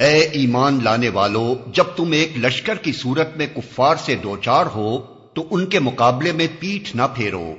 اے ایمان لانے والو، جب تم ایک لشکر کی صورت میں کفار سے دوچار ہو، تو ان کے مقابلے میں پیٹھ نہ پھیرو۔